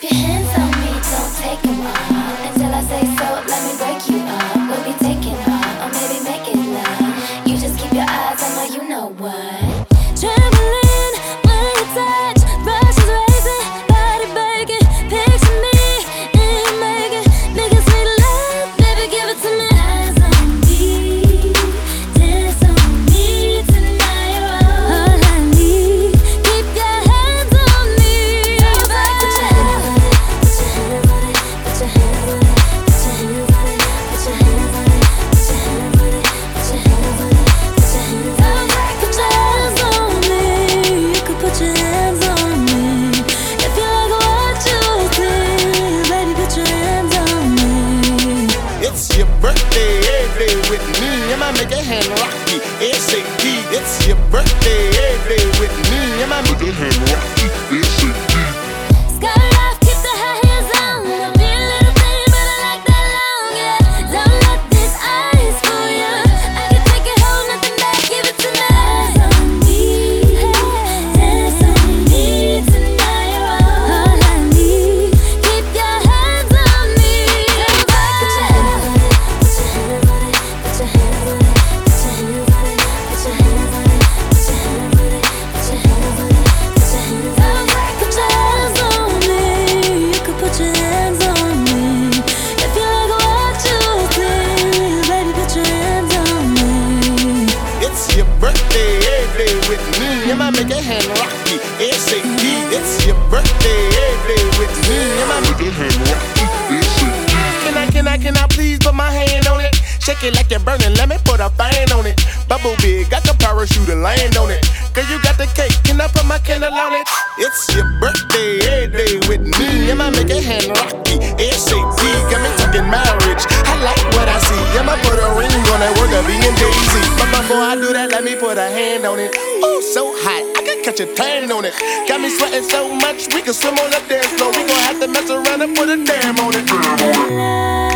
Keep your hands on me, don't take them off. day with me. And I make a hand rock me. SAP, it's your birthday every day with me. And I make a hand rocky? with me. you might make a hand rocky? It's SAP, it's your birthday. Every with me. you might make a hand rocky? It's SAP. Can I, can I, can I please put my hand on it? Shake it like you're burning Let me put a fan on it. Bubble big, got the parachute and land on it. Girl, you got the cake, can I put my candle on it? It's your Before I do that, let me put a hand on it. Oh, so hot, I can catch a tan on it. Got me sweating so much, we can swim on the dance floor. We gon' have to mess around and put a dam on it.